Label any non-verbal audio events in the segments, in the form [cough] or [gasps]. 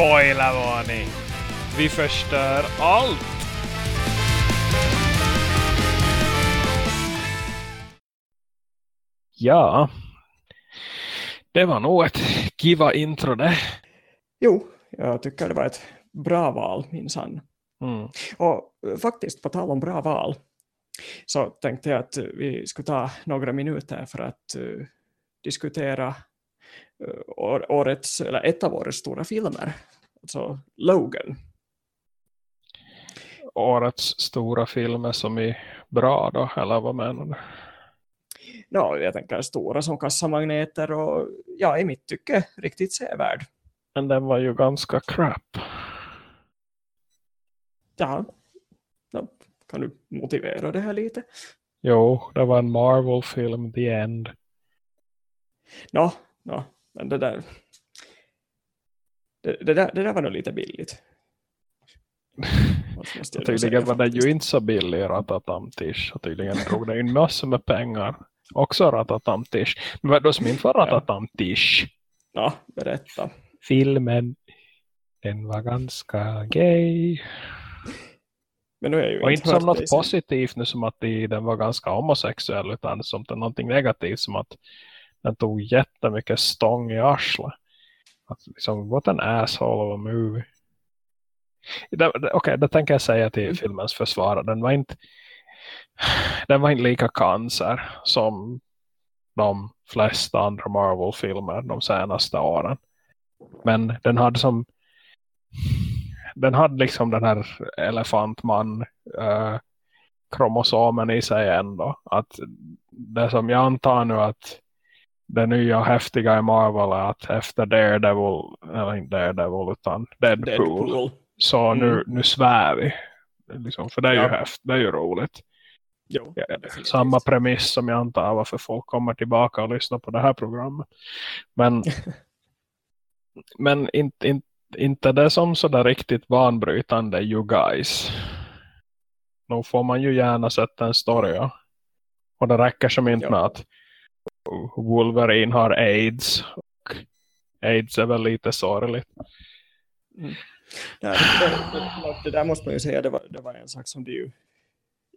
Spoilervarning! Vi förstör allt! Ja, det var nog ett giva intro det. Jo, jag tycker det var ett bra val minsann. Mm. Och eh, faktiskt, på tal om bra val, så tänkte jag att vi skulle ta några minuter för att uh, diskutera årets, eller ett av årets stora filmer, alltså Logan. Årets stora filmer som är bra då, eller vad menar du? No, jag tänker stora som kassamagneter och ja, i mitt tycke riktigt sevärd. Men den var ju ganska crap. Ja, no, kan du motivera det här lite? Jo, det var en Marvel-film, The End. Nå, no, no, men det där, det, det, där, det där var nog lite billigt. tydligen var det ju inte så billig Ratatamtish. Och tydligen drog det in massor med pengar. Också Ratatamtish. Men vad då som inte var Ratatamtish? Ja, berätta. Filmen, den var ganska gay. Men nu är ju och inte som något positivt nu som att den var ganska homosexuell utan som någonting negativt som att den tog jättemycket stång i arslet. Att liksom, what an asshole of a movie. Okej, okay, det tänker jag säga till mm. filmens försvarare. Den var inte den var inte lika cancer som de flesta andra Marvel-filmer de senaste åren. Men den hade som den hade liksom den här elefantman uh, kromosomen i sig ändå. Att det som jag antar nu att det nya häftiga i Marvel är att efter Daredevil, eller inte Daredevil utan Deadpool, Deadpool. så mm. nu, nu svär vi. Liksom, för det är, ja. ju häft, det är ju roligt. Jo, ja, samma premiss som jag antar varför folk kommer tillbaka och lyssnar på det här programmet. Men, [laughs] men inte, inte, inte det som sådär riktigt vanbrytande you guys. Då får man ju gärna sätta en story. Ja. Och det räcker som inte ja. med att Wolverine har AIDS. Och AIDS är väl lite sorgligt. Mm. Ja, det, det, det, där måste man ju säga, det var, det var en sak som du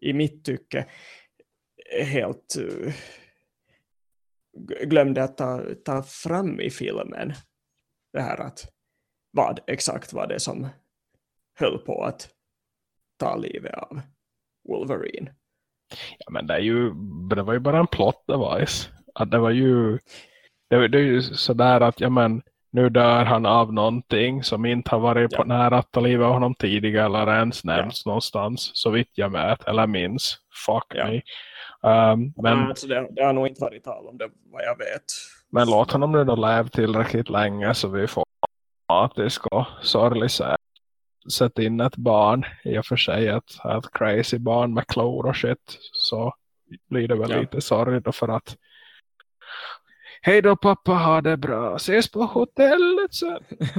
i mitt tycke helt uh, glömde att ta, ta fram i filmen det här att vad exakt var det som höll på att ta livet av Wolverine. Ja men det är ju det var ju bara en plot device. Att det var ju det, det är ju sådär att ja men nu dör han av någonting som inte har varit ja. på nära att ta livet av honom tidigare eller ens nämnts ja. någonstans så vitt jag vet eller minns. Fuck ja. me. Um, men, ja, alltså det, det, har nog inte varit tal om det vad jag vet. Men låt honom nu då leva tillräckligt länge så vi får dramatisk och sorglig sätt in ett barn i och för sig ett, ett crazy barn med klor och shit så blir det väl ja. lite sorgligt för att Hej då pappa, ha det bra. Ses på hotellet sen. [laughs]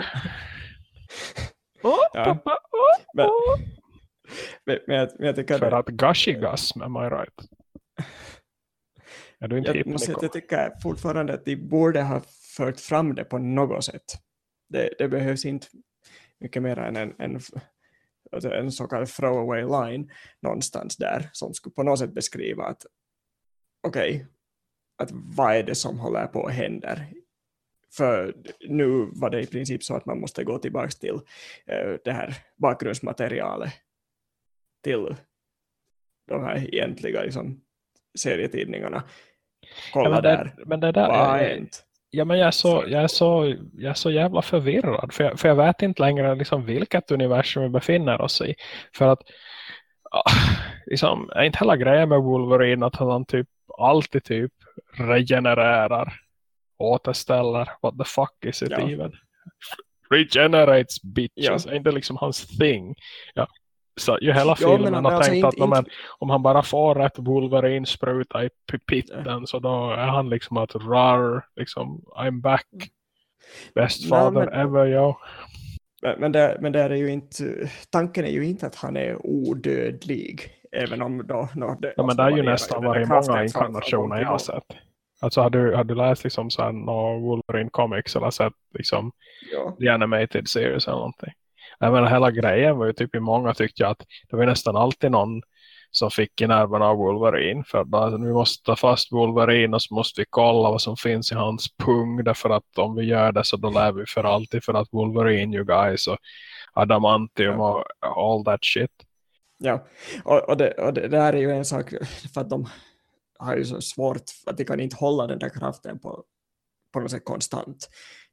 Åh, ja. pappa, åh, men, men, men, jag, men jag tycker För det... att gashigasm, am I right? Är du inte jag, måste, jag tycker fortfarande att de borde ha fört fram det på något sätt. Det, det behövs inte mycket mer än en, en, alltså en så kallad throwaway line någonstans där som skulle på något sätt beskriva att okej, okay, att vad är det som håller på att hända? För nu var det i princip så att man måste gå tillbaka till uh, det här bakgrundsmaterialet till de här egentliga liksom, serietidningarna. Kolla ja, men det, där. Men det där vad är, Ja, men jag är så, jag är så, jag är så jävla förvirrad. För jag, för jag vet inte längre liksom vilket universum vi befinner oss i. För att liksom, är inte hela grejen med Wolverine att han typ alltid typ regenererar, återställer, what the fuck is it ja. even? Regenerates bitches, ja. är inte liksom hans thing. Ja. Så ju hela filmen ja, har alltså tänkt att inte, om han bara får rätt Wolverine spruta i pitten ja. så då är han liksom att rar, liksom I'm back. Best father men, ever, yo. Men, men, det, men det är ju inte, tanken är ju inte att han är odödlig. Även om då... då det, ja, men det är ju nästan varje många inkarnationer jag har sett. Alltså har du, har du läst liksom så här no Wolverine Comics eller sett liksom Ja. The Animated Series eller någonting? Jag menar hela grejen var ju typ i många tyckte jag att det var nästan alltid någon som fick i nerverna av Wolverine. För att alltså, vi måste ta fast Wolverine och så måste vi kolla vad som finns i hans pung. Därför att om vi gör det så då lär vi för alltid. För att Wolverine you guys och adamantium och all that shit. Ja, och, och, det, och det där är ju en sak för att de har ju så svårt att de kan inte hålla den där kraften på, på något sätt konstant.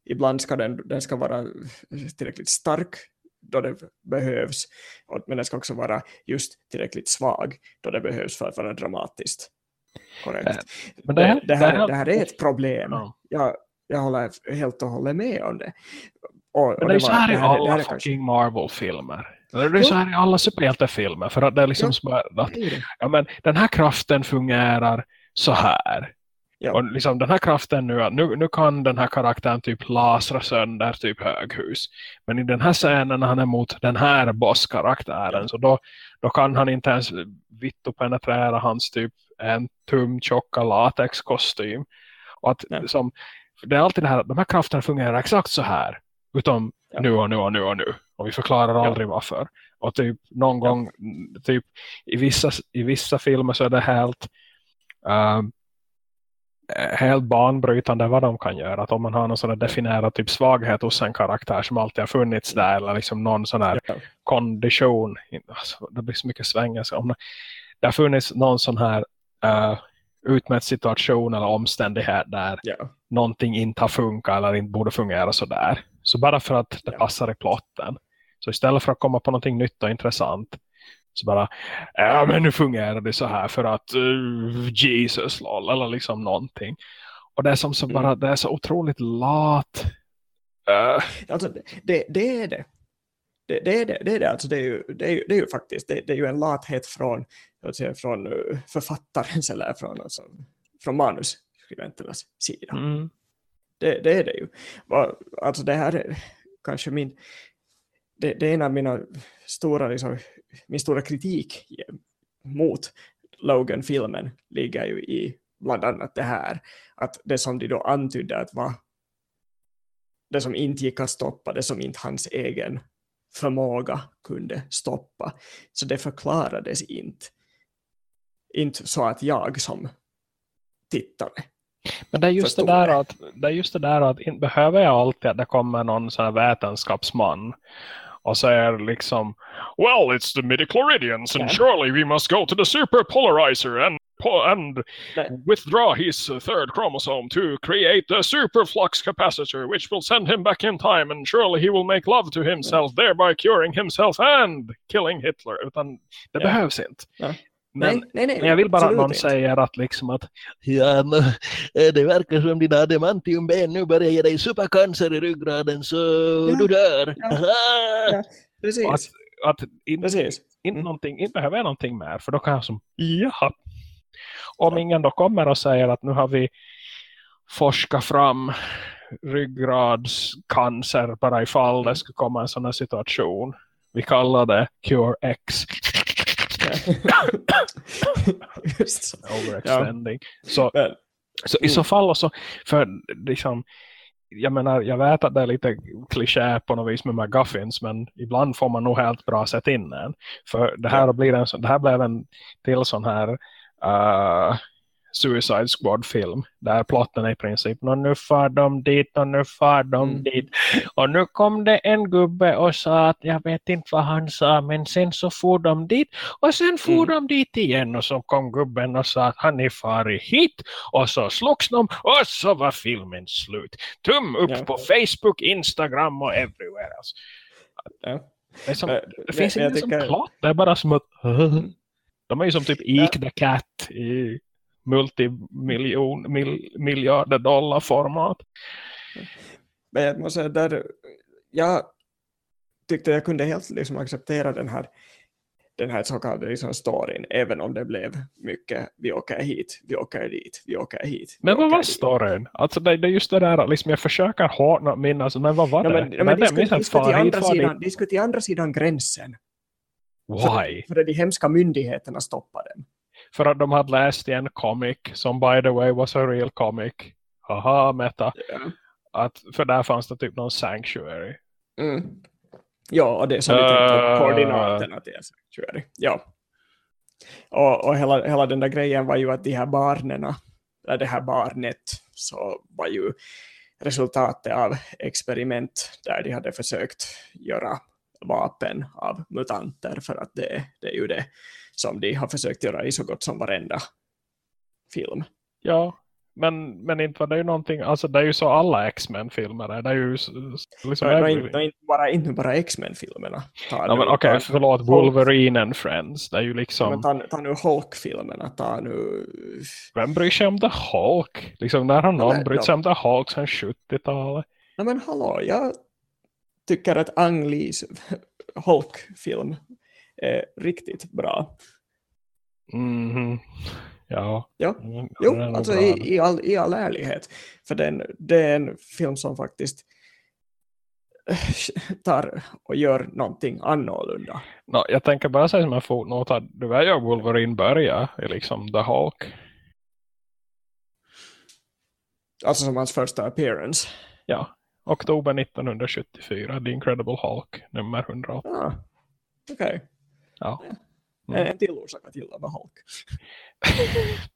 Ibland ska den, den ska vara tillräckligt stark då det behövs, men den ska också vara just tillräckligt svag då det behövs för att vara dramatiskt. Korrekt. Eh, Men det, det, det, här, här, det här är ett problem. Ja. Jag, jag håller helt och hållet med om det. Och, Men det är så här i det här- det alla här fucking Marvel-filmer. Det är så här i alla superhjältefilmer. För att det är liksom Ja. som att ja, men den här kraften fungerar så här. Ja. Och liksom den här kraften nu, nu, nu kan den här karaktären typ lasra sönder typ höghus. Men i den här scenen när han är mot den här bosskaraktären Ja. så då, då kan han inte ens vittu penetrera hans typ en tum tjocka latexkostym. Och att Nej. som, det är alltid det här att de här krafterna fungerar exakt så här. Utom Ja. nu och nu och nu och nu. Och vi förklarar Ja. aldrig varför. Och typ någon Ja. gång typ i vissa, i vissa filmer så är det helt eh, helt banbrytande vad de kan göra. Att om man har någon sån här definierad typ svaghet hos en karaktär som alltid har funnits där eller liksom någon sån här Ja. kondition. Alltså, det blir så mycket svängelser. Om det, har funnits någon sån här uh, utmätt situation eller omständighet där Ja. någonting inte har funkat eller inte borde fungera så där. Så bara för att det Ja. passar i plotten. Så istället för att komma på någonting nytt och intressant så bara, ja men nu fungerar det så här för att uh, Jesus lol, eller liksom någonting. Och det är som så Mm. bara, det är så otroligt lat. Uh, Alltså, det, det, är det. Det, det är det. det, är det. Alltså, det, är ju, det, är ju, det är ju faktiskt det, det är ju en lathet från, säga, från uh, författarens eller från, alltså, från manusskribenternas sida. mm, Det, det är det ju. Alltså det här är kanske min, det, det är en av mina stora, liksom, min stora kritik mot Logan-filmen ligger ju i bland annat det här, att det som de då antydde att var det som inte gick att stoppa, det som inte hans egen förmåga kunde stoppa. Så det förklarades inte. Inte så att jag som tittare Men det är just det där att, det är just det där att behöver jag alltid att det kommer någon sån här vetenskapsman och säger liksom Well, it's the midichloridians and surely we must go to the superpolarizer and, and withdraw his third chromosome to create a superflux capacitor which will send him back in time and surely he will make love to himself thereby curing himself and killing Hitler. Utan det Ja. behövs inte. Ja. Men, nej, nej, nej, men jag vill bara att någon inte. säger att liksom att Ja, men, eh, det verkar som dina adamantiumben nu börjar ge dig supercancer i ryggraden så Ja, du dör. ja, [laughs] ja. Precis, att, att inte, precis. inte, Mm. någonting, inte behöver jag någonting mer för då kan jag som jaha. Om ingen då kommer och säger att nu har vi forskat fram ryggradscancer bara ifall det skulle komma en sån här situation. Vi kallar det Cure X. Just så. Overextending. Så, Men, så i Mm. så fall också, för liksom jag menar, jag vet att det är lite kliché på något vis med McGuffins, men ibland får man nog helt bra sätt in en. För det här, Ja. blir en, det här blev en till sån här uh, Suicide Squad-film, där plotten är i princip, "Nå, nu far de dit och nu far de Mm. dit. Och nu kom det en gubbe och sa att jag vet inte vad han sa, men sen så for de dit och sen for Mm. de dit igen och så kom gubben och sa att han är farit hit och så slogs de och så var filmen slut. Tum upp Ja. på Facebook, Instagram och everywhere. Alltså. ja. Det, som, Men- det finns ingen som tycker- plott, det är bara som att de är ju som typ Eek the Cat i multimiljon mil, miljarder dollar format. Men jag måste säga, där, jag tyckte jag kunde helt liksom acceptera den här, den här så kallade liksom storyn, även om det blev mycket vi åker hit, vi åker dit, vi åker hit. vi Men vad var dit. storyn? Alltså det, det är just det där, liksom jag försöker hårdna minnas, men vad var Ja, det? men, ja, men de, det skulle, till andra dit. sidan, andra sidan gränsen. Why? För, för att de hemska myndigheterna stoppade dem. För att de hade läst i en comic som by the way was a real comic. Haha, meta. Ja. Att, för där fanns det typ någon sanctuary. Mm. Ja, och det är som vi tänkte Uh. koordinaterna till en sanctuary. Ja. Och, och hela, hela den där grejen var ju att de här barnen, eller det här barnet, så var ju resultatet av experiment där de hade försökt göra vapen av mutanter för att det, det är ju det som de har försökt göra i så gott som varenda film. Ja, men, men inte var det ju någonting, alltså det är ju så alla X-Men-filmer det är ju liksom No, no, every- inte, bara, inte bara X-Men-filmerna. Ja, okej, ta- förlåt, Wolverine and Friends, det är ju liksom, Men ta, ta nu Hulk-filmerna, ta nu... vem bryr sig om The Hulk? Liksom, när har någon men brytt sig om The Hulk sedan 70-talet? Nej men hallå, jag tycker att Ang Lees Hulk-film är riktigt bra. Mhm. Ja. Ja. Mm, Jo, är alltså i, i, all, i all ärlighet. För den, det är en film som faktiskt tar och gör någonting annorlunda. Nå, jag tänker bara säga som en fotnot att du vet ju Wolverine börjar i liksom The Hulk. Alltså som hans första appearance. Ja. Oktober 1974, The Incredible Hulk, nummer 108. Ah, Okej, Ja. en, en till orsak att gilla med [laughs] Hulk.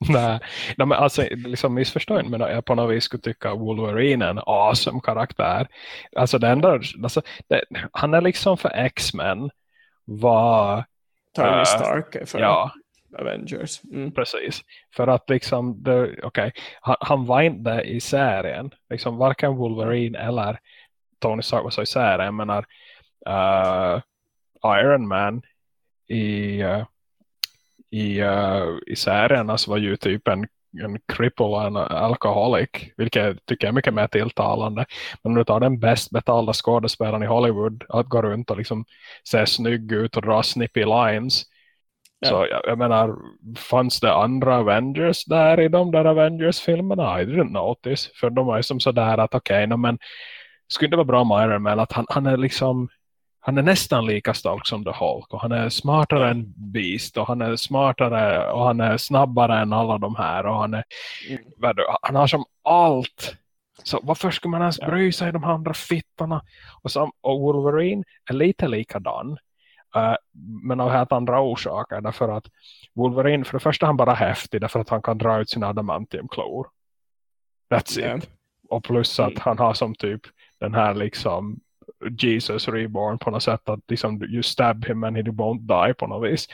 Nej, men alltså liksom missförstå inte, men jag på något vis skulle tycka Wolverine är en awesome karaktär. Alltså det enda, alltså, det, han är liksom för X-Men var, Tony Eh, Stark är för ja, Avengers. Mm. precis. För att liksom, okej, han, han var inte i serien. Liksom varken Wolverine eller Tony Stark var så i serien. Jag menar, eh, Iron Man i, i, eh, i serien alltså var ju typ en, en cripple och en alkoholik. Vilket jag tycker är mycket mer tilltalande. Men om du tar den bäst betalda skådespelaren i Hollywood att gå runt och liksom se snygg ut och dra snippy lines. Ja. Så jag, jag menar, fanns det andra Avengers där i de där Avengers-filmerna? I didn't notice. För de var ju som sådär att okej, okay, men skulle det vara bra med Iron Man att han, han är liksom han är nästan lika stark som The Hulk och han är smartare än Beast och han är smartare och han är snabbare än alla de här och han är Mm. han har som allt så varför skulle man ens bry sig de andra fittorna och, som, och Wolverine är lite likadan eh, men av helt andra orsaker därför att Wolverine för det första han bara häftig därför att han kan dra ut sina adamantiumklor that's Ja. it och plus att Mm. han har som typ den här liksom Jesus reborn på något sätt att liksom you stab him and he won't die på något vis.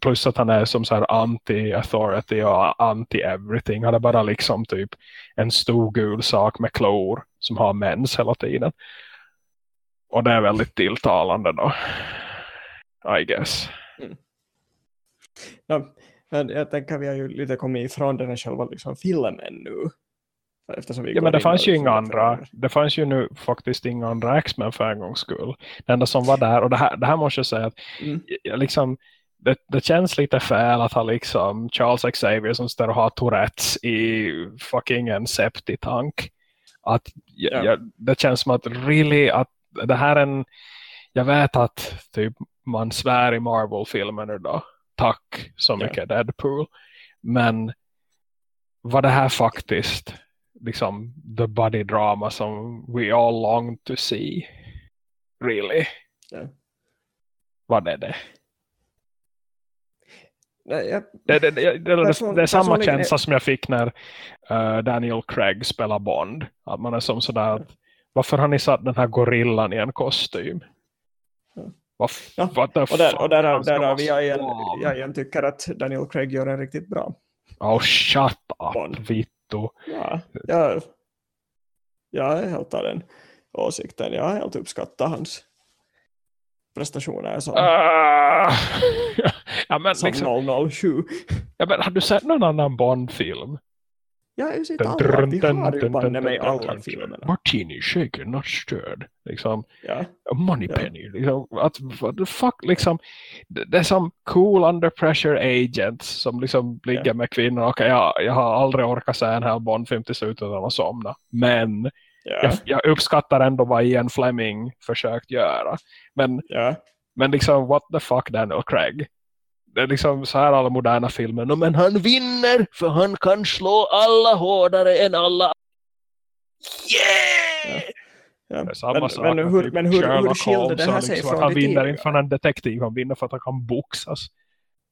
Plus att han är som så här anti-authority och anti-everything. Han är bara liksom typ en stor gul sak med klor som har mens hela tiden. Och det är väldigt tilltalande då. I guess. Mm. Ja, men jag tänker vi har ju lite kommit ifrån den här själva liksom filmen nu. Eftersom vi Ja, men det fanns ju inga andra. Det fanns ju nu faktiskt inga andra X-Men för en gångs skull. Det enda som var där, och det här, det här måste jag säga att Mm. jag liksom, det, det känns lite fel att ha liksom Charles Xavier som står och har Tourettes i fucking en septitank. Att jag, Ja. det känns som att really att det här är en jag vet att typ man svär i Marvel-filmer nu då. Tack så Ja. mycket Deadpool. Men var det här faktiskt liksom the body drama som we all long to see? Really? Ja. Var det det? Nej, jag, Det, det, det, Person- det är samma känsla som jag fick när eh, Daniel Craig spelar Bond. Att man är som sådär att, varför har ni satt den här gorillan i en kostym? Vad Ja, the och där, och där, ska där har vi jag igen, jag igen tycker att Daniel Craig gör en riktigt bra. Oh, shut up, Bond. Vitto. Ja, jag, jag av den åsikten. Jag har helt uppskattat hans prestationer som, Ah! [laughs] ja, men som liksom, 007. ja, men har du sett någon annan Bond-film? Jag har ju Dun, alla. Vi har ju banne mig alla filmerna. Martini, shaker, not stirred. Liksom, Ja, Moneypenny. Liksom, att, what the fuck, liksom, det, är som cool under pressure agents som liksom ligger Ja. med kvinnor. Okej, jag, jag har aldrig orkat se en hel Bond-film till slut utan att somna. Men ja, jag, jag uppskattar ändå vad Ian Fleming försökt göra. Men, ja. men liksom, what the fuck Daniel Craig? Det är liksom så här alla moderna filmer. No, men han vinner för han kan slå alla hårdare än alla. Yeah! Ja. Men, sak men, hur, typ men hur, hur skilde Holmes det här sig liksom från Han vinner inte för en detektiv, han vinner för att han kan boxas.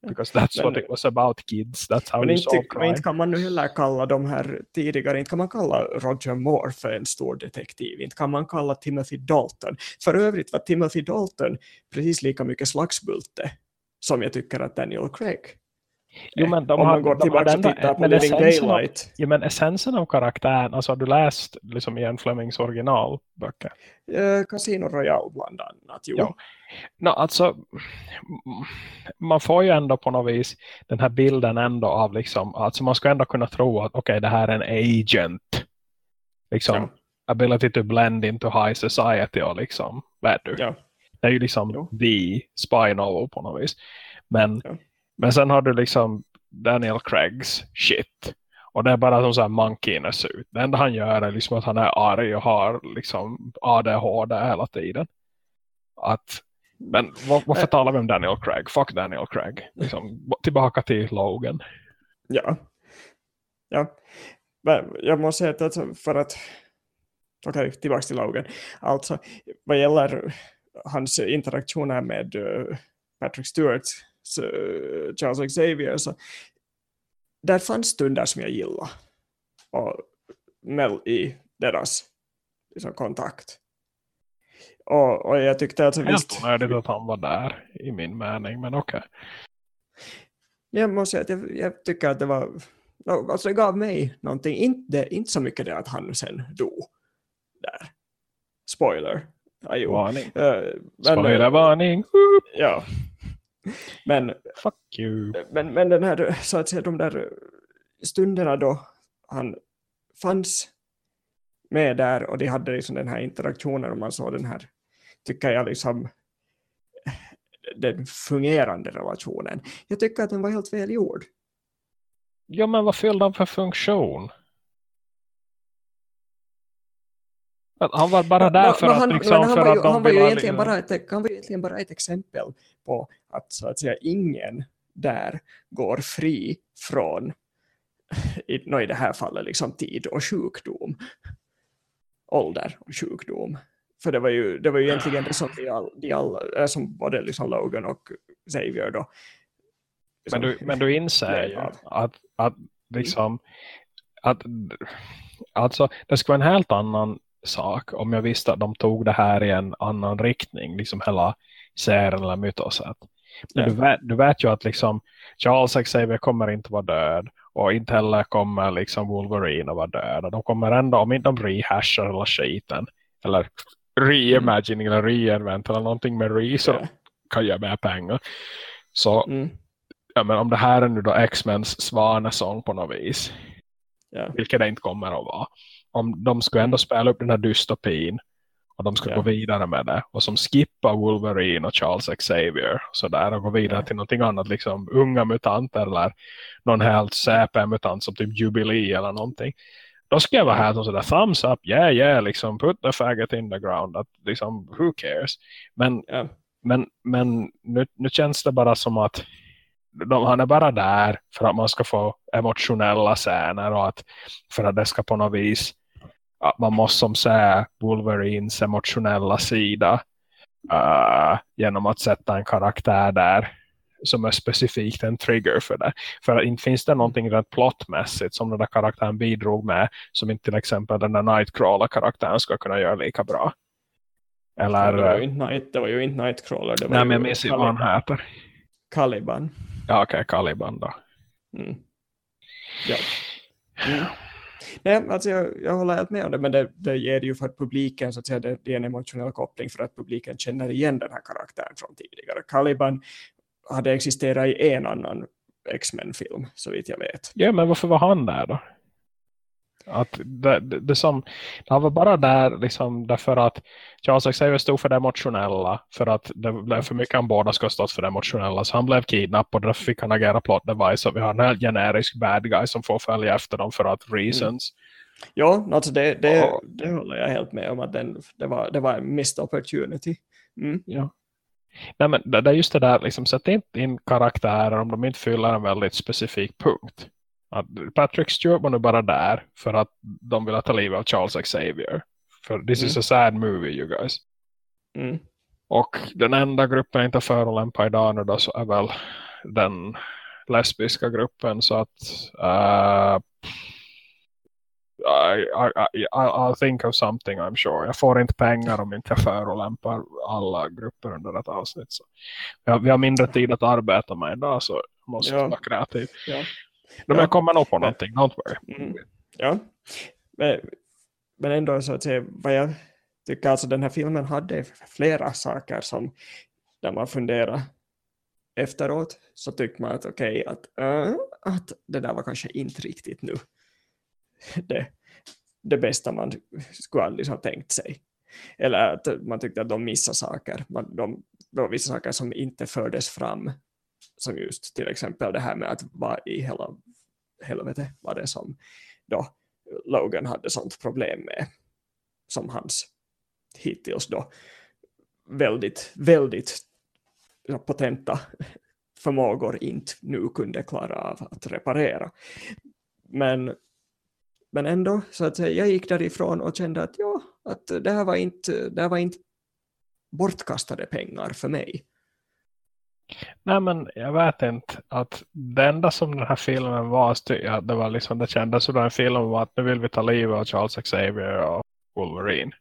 Because that's Men- what it was about kids. That's how Men inte, men inte kan man nu heller kalla de här tidigare, inte kan man kalla Roger Moore för en stor detektiv, inte kan man kalla Timothy Dalton. För övrigt var Timothy Dalton precis lika mycket slagsbulte som jag tycker att Daniel Craig. Jo, men de Om har- man går de tillbaka har och tittar på Living essensen av- Daylight. Ja, men essensen av karaktären, alltså har du läst liksom Ian Flemings originalböcker? Eh, Casino Royale bland annat. Jo. Ja. No, alltså, man får ju ändå på något vis den här bilden ändå av liksom, alltså man ska ändå kunna tro att okej, det här är en agent. Liksom, Ja. ability to blend into high society och liksom, vet du. Ja. Det är ju liksom Jo. the spy novel på något vis. Men, Ja. men sen har du liksom Daniel Craigs shit. Och det är bara som så här monkeyness ut. Det enda han gör är liksom att han är arg och har liksom ADHD hela tiden. Att, men var, varför Äh. talar vi om Daniel Craig? Fuck Daniel Craig. Liksom, tillbaka till Logan. Ja. ja. Men jag måste säga att alltså för att okej, tillbaka till Logan. Alltså, vad gäller hans interaktioner med eh, Patrick Stewart, så, Charles Xavier, så där fanns stunder som jag gillade och Mel i deras liksom, kontakt. Och, och jag tyckte alltså Helt visst, onödigt att han var där i min mening, men okej. jag måste säga att jag, jag tycker att det var alltså det gav mig någonting, inte, inte så mycket det att han sen dog där. Spoiler. Ja, jo. Varning. Eh, Spoiler varning. Ja. Men, Fuck you. men, men den här, så att säga, de där stunderna då han fanns med där och de hade liksom den här interaktionen och man såg den här, tycker jag liksom den fungerande relationen. Jag tycker att den var helt väl gjord. Ja, men vad fyllde han för funktion? Att Han var bara där för att, han, liksom, han, var ju, han, var egentligen bara ett, han var ju egentligen bara ett exempel på att så att säga ingen där går fri från i, no, i det här fallet liksom tid och sjukdom. Ålder och sjukdom. För det var ju, det var ju egentligen det som, de all, de all, äh, som både liksom Logan och Xavier då. Men du, men du inser ju att, att liksom att alltså det skulle vara en helt annan sak om jag visste att de tog det här i en annan riktning, liksom hela serien eller mytoset. Men Ja. du, vet, du vet ju att liksom Charles Xavier kommer inte vara död och inte heller kommer liksom Wolverine att vara död. Och de kommer ändå, om inte de rehashar hela skiten eller reimagining eller reinvent eller någonting med re så Ja. kan göra mer pengar. Så Mm, ja, men om det här är nu då X-Mens svanesång på något vis, ja. vilket det inte kommer att vara. Om de skulle ändå spela upp den här dystopin och de ska Ja. gå vidare med det och som skippar Wolverine och Charles Xavier så där och gå vidare Ja. till någonting annat, liksom unga mutanter eller någon helt CP-mutant som typ Jubilee eller någonting. Då ska jag vara här som sådär thumbs up, yeah yeah, liksom put the faggot in the ground, att liksom who cares. Men ja. men, men nu, nu känns det bara som att de, han är bara där för att man ska få emotionella scener och att för att det ska på något vis att man måste som säga Wolverines emotionella sida uh, genom att sätta en karaktär där som är specifikt en trigger för det. För inte finns det någonting rent plottmässigt som den där karaktären bidrog med som inte till exempel den där Nightcrawler-karaktären ska kunna göra lika bra. Eller, det, var ju inte Night, det var ju inte Nightcrawler. Det var nej men jag minns inte vad han heter. Caliban. Ja, okej, Caliban då. Mm. Ja. Mm. Nej, alltså jag, jag håller helt med om det, men det, det ger ju för publiken så att säga, det, det är en emotionell koppling för att publiken känner igen den här karaktären från tidigare. Caliban hade existerat i en annan X-Men-film, så vitt jag vet. Ja, men varför var han där då? Att det, det, det som, han var bara där liksom därför att Charles Xavier stod för det emotionella för att det blev för mycket han båda ska stått för det emotionella så han blev kidnappad och därför fick han agera plot device och vi har en helt generisk bad guy som får följa efter dem för att reasons. Ja, alltså det, det, Ja. det håller jag helt med om att den, det, var, det var en missed opportunity. Mm. Ja. Nej, men det, det är just det där, liksom, sätt inte in karaktärer om de inte fyller en väldigt specifik punkt. Patrick Stewart var nu bara där för att de vill ta livet av Charles Xavier. För this Mm. is a sad movie, you guys. Mm. Och den enda gruppen jag inte förolämpar idag nu då så är väl den lesbiska gruppen så att uh, I, I, I, I'll think of something I'm sure. Jag får inte pengar om inte jag förolämpar alla grupper under ett avsnitt. Så. Vi, har, vi har mindre tid att arbeta med idag så måste Ja. vara kreativ. Ja. Men Ja. jag kommer nog på någonting, don't worry. Mm. Ja, men, men ändå så att säga, vad jag tycker alltså den här filmen hade flera saker som när man funderar efteråt så tyckte man att okej, att, äh, att det där var kanske inte riktigt nu [laughs] det, det bästa man skulle aldrig ha tänkt sig. Eller att man tyckte att de missade saker. Man, de, det var vissa saker som inte fördes fram. Som just till exempel det här med att vad i hela helvete var det som då Logan hade sånt problem med. Som hans hittills då väldigt, väldigt potenta förmågor inte nu kunde klara av att reparera. Men, men ändå, så att säga, jag gick därifrån och kände att ja, att det här var inte, det här var inte bortkastade pengar för mig. Nej men jag vet inte att det enda som den här filmen var det var liksom det kändes som den filmen var att nu vill vi ta livet av Charles Xavier och Wolverine.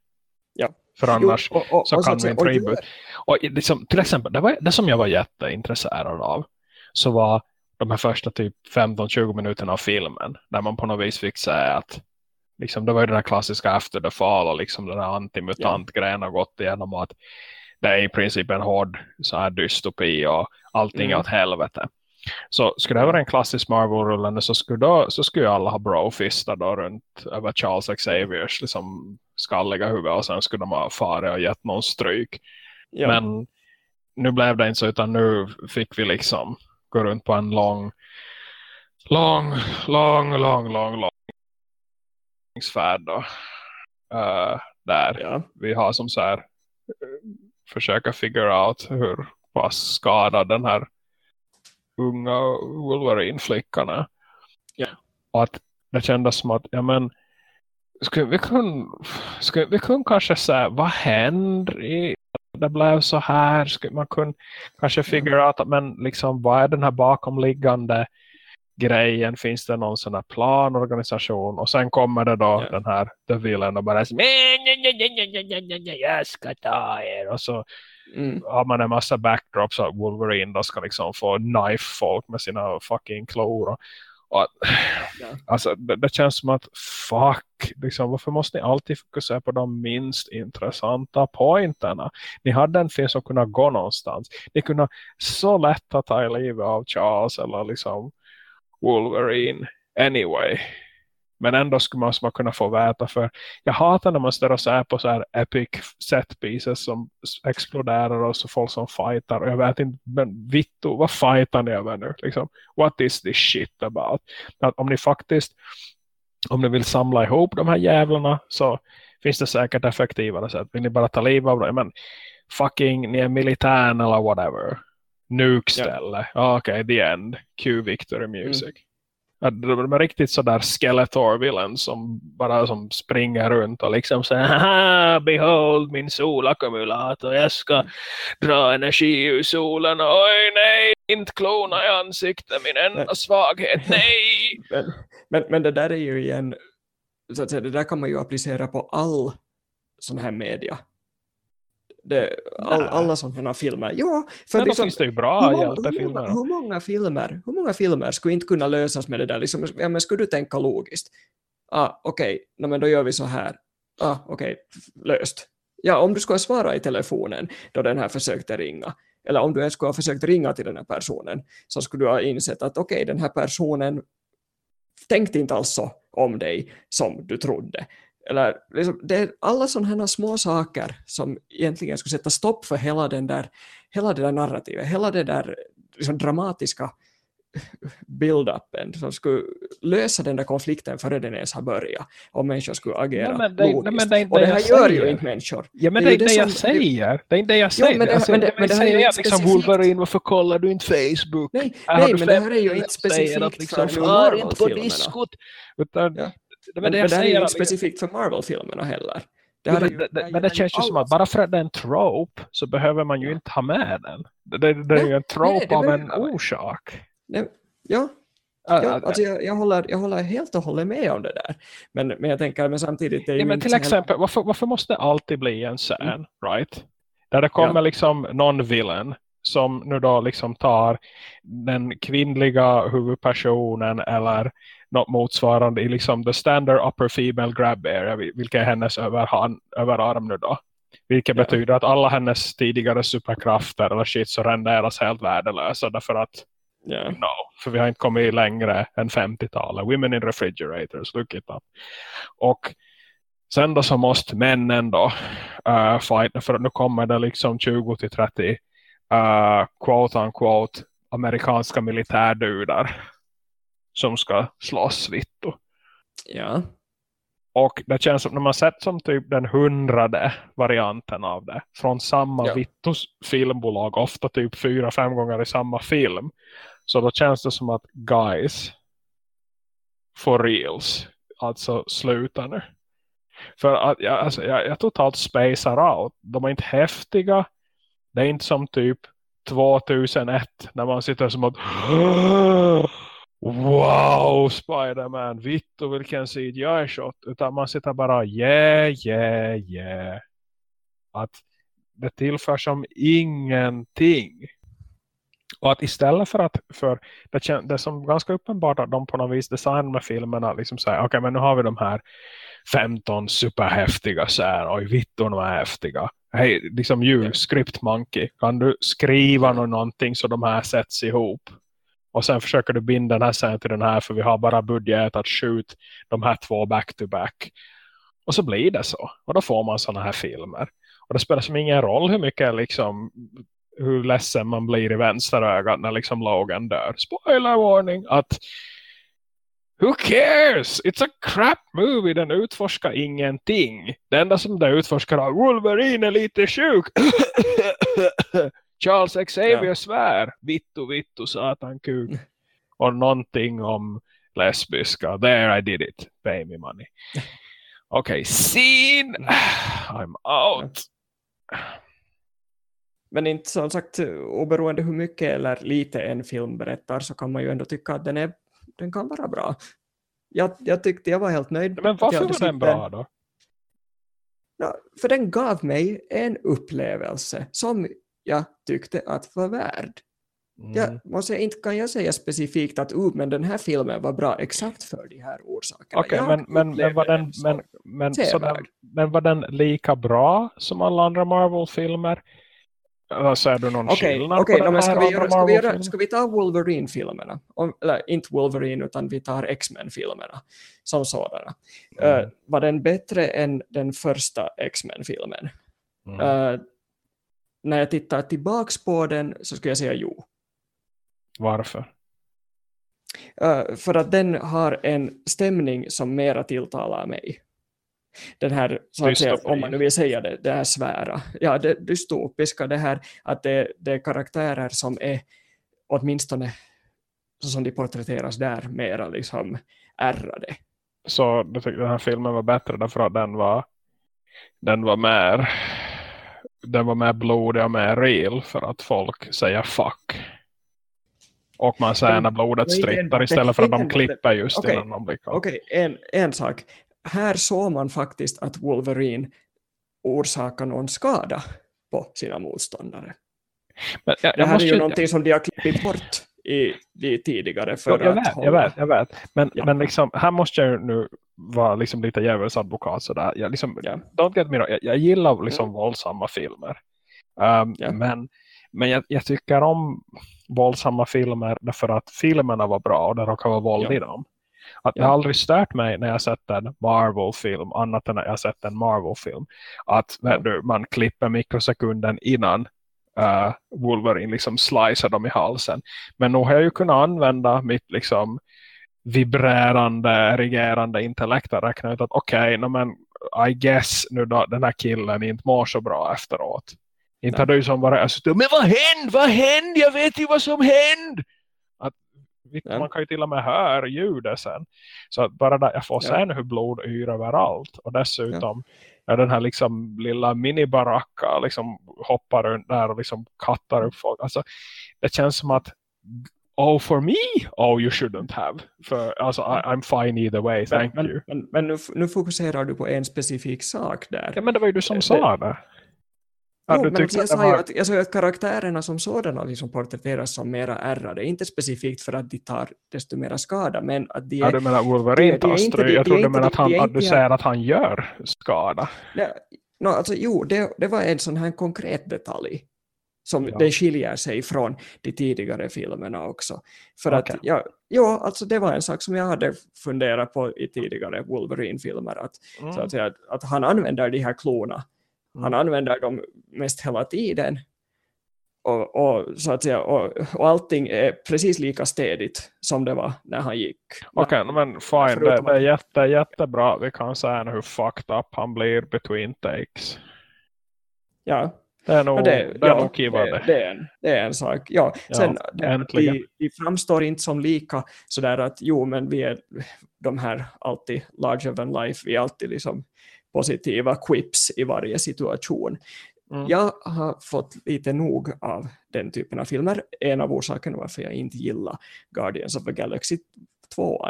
Ja. För annars Jo, och- och- så och kan vi inte reboot. Och liksom, till exempel, det, var, det som jag var jätteintresserad av så var de här första typ 15-20 minuterna av filmen där man på något vis fick säga att liksom, det var ju den här klassiska After the Fall och liksom den här antimutant-grejen har gått igenom och att det är i princip en hård så här dystopi och allting Mm. åt helvete. Så skulle det vara en klassisk Marvel-rullande så skulle, då, så skulle alla ha brofistar då runt över Charles Xaviers liksom skalliga huvud och sen skulle de ha farit och gett någon stryk. Ja. Men nu blev det inte så utan nu fick vi liksom gå runt på en lång lång, lång, lång, lång, lång färd då. Eh, där ja. vi har som så här försöka figure out hur pass skadad den här unga Wolverine-flickan är. Ja. Och att det kändes som att ja men skulle vi kunna skulle vi kunna kanske säga vad händer i det blev så här skulle man kunna kanske figure out att, men liksom vad är den här bakomliggande grejen, finns det någon sån här planorganisation och sen kommer det då Ja. den här the villain och bara säger, "Men, nej, nej, nej, nej, nej, nej, nej, jag ska ta er och så Mm. har man en massa backdrops att Wolverine då ska liksom få knife folk med sina fucking klor och, och Ja. alltså det, det känns som att fuck, liksom, varför måste ni alltid fokusera på de minst intressanta pointerna ni hade en film som kunde gå någonstans ni kunde så lätt ha tagit livet av Charles eller liksom Wolverine anyway men ändå skulle man, man kunna få veta för jag hatar när man står och ser på så här epic set pieces som exploderar och så folk som fightar och jag vet inte, men vittu, vad fightar ni över nu liksom? What is this shit about? Att om ni faktiskt om ni vill samla ihop de här jävlarna så finns det säkert effektivare sätt. Vill ni bara ta liv av dem? Men fucking, ni är militären eller whatever. Nuke ställe. Ja. Okej, the end. Q victory music. Ja, de är riktigt sådär Skeletor som bara som springer runt och liksom säger Haha, behold min solackumulator, jag ska dra energi ur solen. Oj nej, inte klona i ansiktet, min enda svaghet, nej! [laughs] Men, men, men det där är ju igen, så att säga, det där kan man ju applicera på all sån här media. Det, all, alla sådana filmer. Ja, för Men då liksom, finns det ju hur, bra många, hur, många, hur, många filmer, hur många filmer skulle inte kunna lösas med det där? Liksom, ja, men skulle du tänka logiskt? Ah, Okej, okay. men då gör vi så här. Ah, Okej, löst. Ja, om du skulle svara i telefonen då den här försökte ringa, eller om du ens skulle ha försökt ringa till den här personen, så skulle du ha insett att okej, den här personen tänkte inte alls så om dig som du trodde. Eller, liksom, det är alla sådana här små saker som egentligen skulle sätta stopp för hela, den där, hela det där narrativet, hela det där liksom, dramatiska build-upen som skulle lösa den där konflikten före den ens har börjat om människor skulle agera Nej, men det- nej, men det inte och det här gör säger. ju inte människor. Ja, men Det det är ju det det jag som- säger. Det är inte det jag säger. men det- Alltså, men det- jag men det här är ju liksom Wolverine, varför kollar du inte Facebook? Nej, nej men det här är ju inte specifikt att liksom, för inte på Marvel-filmerna. Utan, Ja. Det, Men, det men det är ju inte att- specifikt för Marvel-filmerna heller. Det, men ju- det, det men det känns ju som att bara för att det är en trope så behöver man ju inte ha med den. Det, det, är ju en trope nej, av en orsak. Nej, ja, ja alltså jag, jag, håller, jag håller helt och hållet med om det där. Men, men jag tänker men samtidigt, Ja, men till exempel, varför, varför måste det alltid bli en scen, Mm. right? Där det kommer Ja. liksom någon villain som nu då liksom tar den kvinnliga huvudpersonen eller något motsvarande i liksom the standard upper female grab area, vil- vilket är hennes överhand, överarm nu då. Vilket Ja. betyder att alla hennes tidigare superkrafter eller shit så renderas helt värdelösa därför att Ja. No, för vi har inte kommit längre än 50-talet. Women in refrigerators, look it up. Och sen då så måste männen då uh, fighta för nu kommer det liksom 20-30 uh, quote unquote amerikanska militärdudar som ska slåss vittu. ja. Och det känns som när man sett som typ den hundrade varianten av det från samma Ja. Vittus filmbolag, ofta typ fyra, fem gånger i samma film. Så då känns det som att guys for reals, alltså sluta nu. För att jag, alltså, jag, jag totalt spacear out. De är inte häftiga. Det är inte som typ 2001 när man sitter som att [gasps] Wow, Spider-Man, vittu vilken sid jag är shot. Utan man sitter bara, yeah, yeah, yeah. Att det tillför som ingenting. Och att istället för att, för det, det är som ganska uppenbart att de på något vis designar med filmerna liksom säger, okej okay, men nu har vi de här 15 superhäftiga så här, oj vittu de är häftiga. Hej, liksom you, Ja. script monkey, kan du skriva någonting så de här sätts ihop? Och sen försöker du binda den här scenen till den här för vi har bara budget att skjuta de här två back to back. Och så blir det så. Och då får man sådana här filmer. Och det spelar som ingen roll hur mycket liksom hur ledsen man blir i vänsterögat när liksom Logan dör. Spoiler warning! Att Who cares? It's a crap movie. Den utforskar ingenting. Det enda som den utforskar är Wolverine är lite sjuk. Charles Xavier Ja. svär. Vittu, vittu, satan kuk. [laughs] Och någonting om lesbiska. There I did it. Pay me money. [laughs] Okej, okay, scene. I'm out. Men inte som sagt, oberoende hur mycket eller lite en film berättar så kan man ju ändå tycka att den, är, den kan vara bra. Jag, jag tyckte jag var helt nöjd. Men varför var den bra då? Ja, för den gav mig en upplevelse som jag tyckte att var värd. Mm. Jag måste, inte kan jag säga specifikt att uh, men den här filmen var bra exakt för de här orsakerna. Jag men, men, men, var den, men, men, så den, men var den lika bra som alla andra Marvel-filmer? Ser du någon Okej, skillnad okej, på no, ska vi, göra, ska, vi göra, ska vi ta Wolverine-filmerna? Eller inte Wolverine utan vi tar X-Men-filmerna som sådana. Mm. Eh, var den bättre än den första X-Men-filmen? Mm. Eh, när jag tittar tillbaks på den så skulle jag säga jo. Varför? Eh, för att den har en stämning som mera tilltalar mig. Den här, så att säga, om man nu vill säga det, det här svära. Ja, det dystopiska, det här att det, det är karaktärer som är åtminstone så som de porträtteras där mera liksom ärrade. Så du tyckte den här filmen var bättre därför att den var den var mer den var mer blodig och mer real för att folk säger fuck. Och man säger när blodet strittar det. istället för att de det. klipper just Okej, innan de blir. Okej, en, en sak. Här såg man faktiskt att Wolverine orsakar någon skada på sina motståndare. Men jag, Det jag här måste är ju ju- någonting som de har klippt bort i de tidigare för jag, vet, hålla... jag vet, jag vet. Men, Ja. men liksom, här måste jag nu vara liksom lite djävulsadvokat sådär. Jag, liksom, Ja. don't get me wrong, jag, jag gillar liksom våldsamma filmer. Um, Ja. Men, men jag, jag tycker om våldsamma filmer därför att filmerna var bra och det råkar vara våld i dem. Att Det har aldrig stört mig när jag sett en Marvel-film annat än när jag sett en Marvel-film. Att du, man klipper mikrosekunden innan uh, Wolverine liksom slicear dem i halsen. Men nog har jag ju kunnat använda mitt liksom vibrerande, erigerande intellekt att räkna ut att okej, okay, men I guess nu då den här killen inte mår så bra efteråt. Inte hade ju som bara, alltså, men vad hände? Vad hände? Jag vet ju vad som hände! Att. Man kan ju till och med höra ljudet sen. Så att bara där, jag får ja. sen hur blod yr överallt. Och dessutom ja. Är den här liksom lilla minibaracka liksom hoppar runt där och liksom kattar upp folk. Alltså, det känns som att oh for me, oh you shouldn't have. För, alltså, I, I'm fine either way, thank men, you. Men, men nu, nu, fokuserar du på en specifik sak där. Ja, men det var ju du som det, sa det. Ja, jo, men jag, sa var... ju att, jag sa att karaktärerna som sådana liksom porträtteras som mera ärrade. Inte specifikt för att de tar desto mera skada, men att de är... Ja, du menar Wolverine tar stryk? Jag trodde du menar att, han, att du säger att han gör skada. Ja, no, alltså, jo, det, det var en sån här konkret detalj som ja. den skiljer sig från de tidigare filmerna också. För okay. att, ja, ja, alltså det var en sak som jag hade funderat på i tidigare Wolverine-filmer, att, mm. så att, säga, att, att han använder de här klorna han mm. använder dem mest hela tiden. Och, och, så att säga, och, och allting är precis lika städigt som det var när han gick. Okej, okay, men fine. Det, det, är jätte, jättebra. Vi kan säga hur fucked up han blir between takes. Ja. Det är nog, det, det, är ja, nog det, det, är en, det är en sak. Ja, ja sen, vi, vi framstår inte som lika sådär att jo men vi är de här alltid larger than life. Vi är alltid liksom positiva quips i varje situation. Mm. Jag har fått lite nog av den typen av filmer. En av orsakerna varför jag inte gillar Guardians of the Galaxy 2.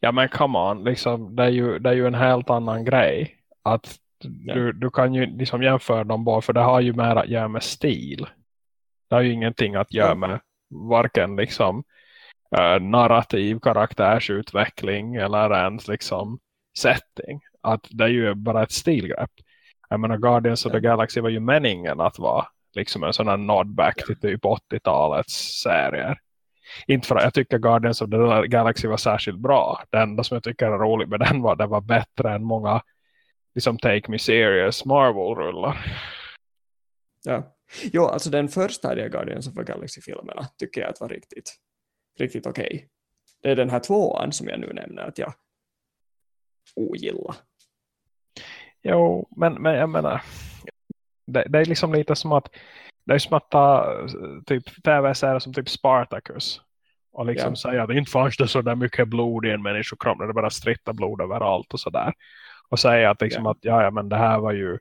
Ja men come on, liksom, det, är ju, det är ju en helt annan grej. Att ja. du, du kan ju liksom jämföra dem bara för det har ju mer att göra med stil. Det har ju ingenting att göra med varken liksom äh, narrativ, karaktärsutveckling eller ens liksom setting att det är ju bara ett stilgrepp. Jag menar Guardians of the Galaxy var ju meningen att vara liksom en sån här nodback till typ 80-talets serier. Inte för att jag tycker Guardians of the Galaxy var särskilt bra. Det enda som jag tycker är roligt med den var att det var bättre än många liksom Take Me Serious Marvel-rullar. Ja. Jo, alltså den första av Guardians of the Galaxy-filmerna tycker jag att var riktigt, riktigt okej. Okay. Det är den här tvåan som jag nu nämner att jag ogilla. Jo, men, men jag menar det, det, är liksom lite som att det är som att ta typ tv-serier som typ Spartacus och liksom ja. säga att det inte fanns det så där mycket blod i en människokropp när det bara strittar blod överallt och sådär. Och säga att liksom ja. att ja, ja men det här var ju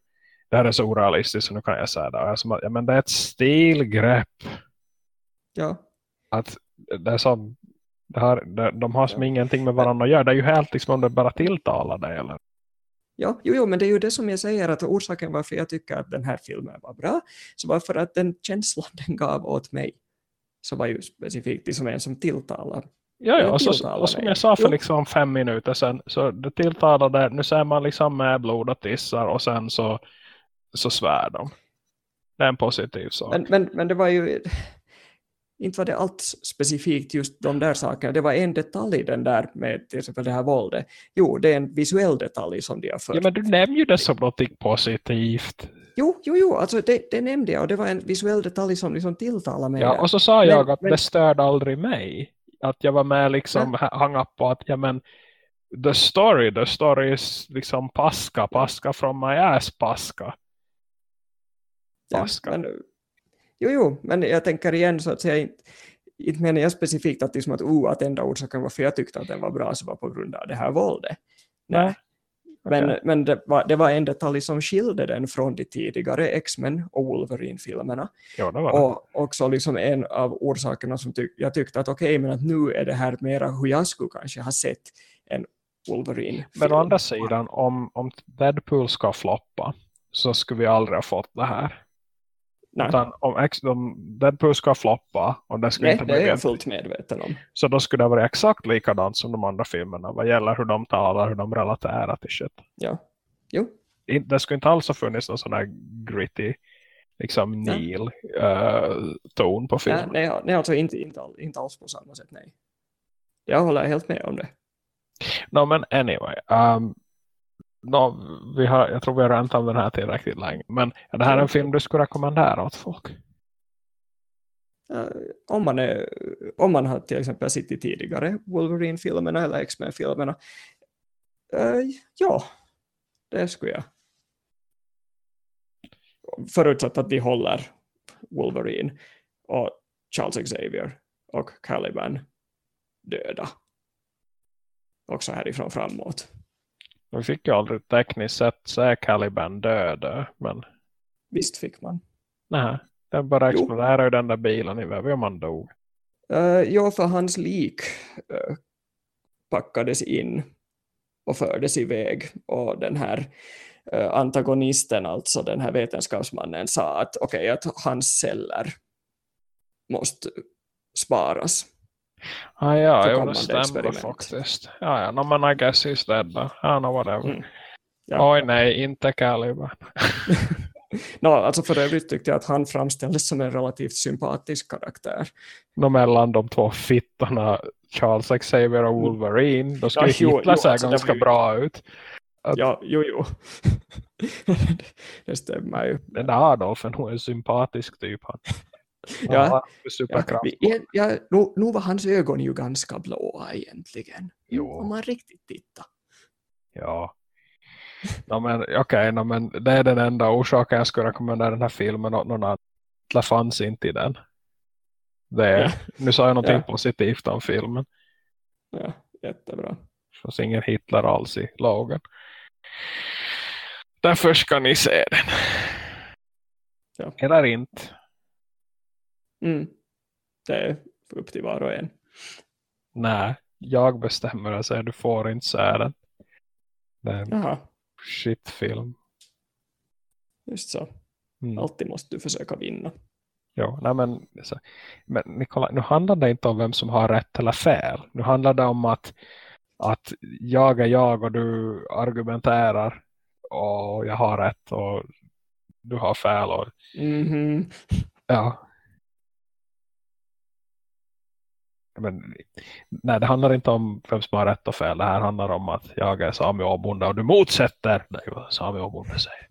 det här är så orealistiskt så nu kan jag säga det. Att, ja men det är ett stilgrepp. Ja. Att det är som det har, det, de har som ja. ingenting med varandra att göra. Det är ju helt liksom om det bara tilltalar dig eller Ja, jo, jo, men det är ju det som jag säger att orsaken varför jag tycker att den här filmen var bra så var för att den känslan den gav åt mig så var ju specifikt liksom en som tilltalar Ja, ja och, så, och som jag sa för liksom fem minuter sedan så det tilltalade, nu ser man liksom med blod och tissar och sen så, så svär de. Det är en positiv sak. Men, men, men det var ju inte var det allt specifikt just de där sakerna. Det var en detalj den där med till exempel det här våldet. Jo, det är en visuell detalj som de har fört. Ja, men du nämnde ju det som något positivt. Jo, jo, jo, alltså det, det nämnde jag och det var en visuell detalj som liksom tilltalade mig. Ja, och så sa jag att men, det störde aldrig mig. Att jag var med liksom ja. hang på att ja men the story, the story is liksom paska, paska from my ass paska. Paska. Ja, men, Jo, jo, men jag tänker igen så att säga inte, inte menar jag specifikt att, liksom att, oh, att enda orsaken varför jag tyckte att den var bra så var på grund av det här våldet. Nej. Men, okay. men det, var, det var en detalj som skilde den från de tidigare X-Men och Wolverine-filmerna. Ja, det var det. Och också liksom en av orsakerna som tyck, jag tyckte att okej, okay, men att nu är det här mera hur jag skulle kanske ha sett en Wolverine. -film. Men å andra sidan, om, om Deadpool ska floppa så skulle vi aldrig ha fått det här. Nej. Utan om, X, om Deadpool ska floppa och det skulle Nej, inte det är jag fullt medveten om. Så då skulle det vara exakt likadant som de andra filmerna vad gäller hur de talar, hur de relaterar till shit. Ja, jo. Det skulle inte alls ha funnits någon sån här gritty liksom Neil uh, ton på filmen. Nej, nej, nej alltså inte, inte, all, inte alls på samma sätt, nej. Jag håller helt med om det. No, men anyway. Um, no, vi har, jag tror vi har ränt om den här tillräckligt länge. Men är det här en film du skulle rekommendera åt folk? Uh, om, man är, om man har till exempel sett tidigare Wolverine-filmerna eller X-Men-filmerna. Uh, ja, det skulle jag. Förutsatt att de håller Wolverine och Charles Xavier och Caliban döda. Också härifrån framåt. Vi fick ju aldrig tekniskt sett se Caliban död, men... Visst fick man. Nej, den bara exploderade den där bilen i väv om man dog. Uh, ja, för hans lik uh, packades in och fördes iväg och den här uh, antagonisten, alltså den här vetenskapsmannen sa att okej, okay, att hans celler måste sparas. Ah, ja, jo, det stämmer faktiskt. Ja, ja, no, men I guess he's dead då. Ja, no, whatever. Mm. Ja. Oj nej, inte Caliban. no, alltså för övrigt tyckte jag att han framställdes som en relativt sympatisk karaktär. No, mellan de två fittarna Charles Xavier och mm. Wolverine, då skulle ja, Hitler se alltså, ganska bra ut. Att, ja, jo, jo. [laughs] det stämmer ju. Den där Adolfen, hon är en sympatisk typ. Han. Ja, ja, ja, nu, nu var hans ögon ju ganska blåa egentligen. Jo. Om man riktigt tittar. Ja. No, men, Okej, okay, no, men det är den enda orsaken jag skulle rekommendera den här filmen och någon annan fanns inte i den. Det är, ja. Nu sa jag någonting ja. positivt om filmen. Ja, jättebra. Det finns ingen Hitler alls i Logan. Därför ska ni se den. Ja. Eller inte. Mm. Det är upp till var och en. Nej, jag bestämmer säger du får inte se den. Det är en Jaha. shitfilm. Just så. Mm. Alltid måste du försöka vinna. Jo, nej men, så, men Nikola, nu handlar det inte om vem som har rätt eller fel. Nu handlar det om att, att jag är jag och du argumenterar och jag har rätt och du har fel. Och, mm -hmm. Ja, men, nej, det handlar inte om vem som har rätt och fel. Det här handlar om att jag är Sami Åbonde och du motsätter dig vad Sami Åbonde säger.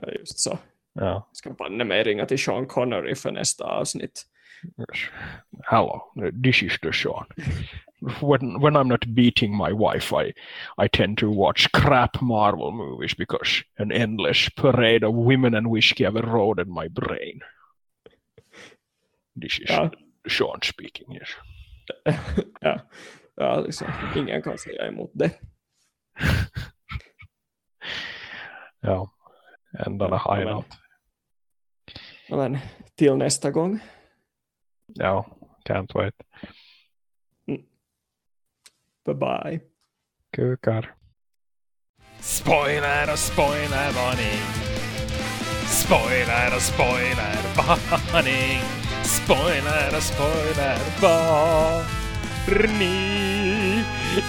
Ja, just så. Ja. Ska banne mig ringa till Sean Connery för nästa avsnitt. Hello, this is the Sean. When, when I'm not beating my wife, I, I tend to watch crap Marvel movies because an endless parade of women and whiskey have eroded my brain. This is ja. Sean speaking, yes. [laughs] ja, ja liksom, ingen kan säga emot det. [laughs] ja, ändarna ja, high out. Men till nästa gång. Ja, can't wait. Mm. Bye bye. Kukar. Spoiler och spoiler varning. Spoiler och spoiler varning. Spoiler, spoiler, varning.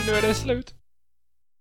Nu är det slut.